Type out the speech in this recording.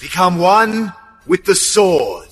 Become one with the sword.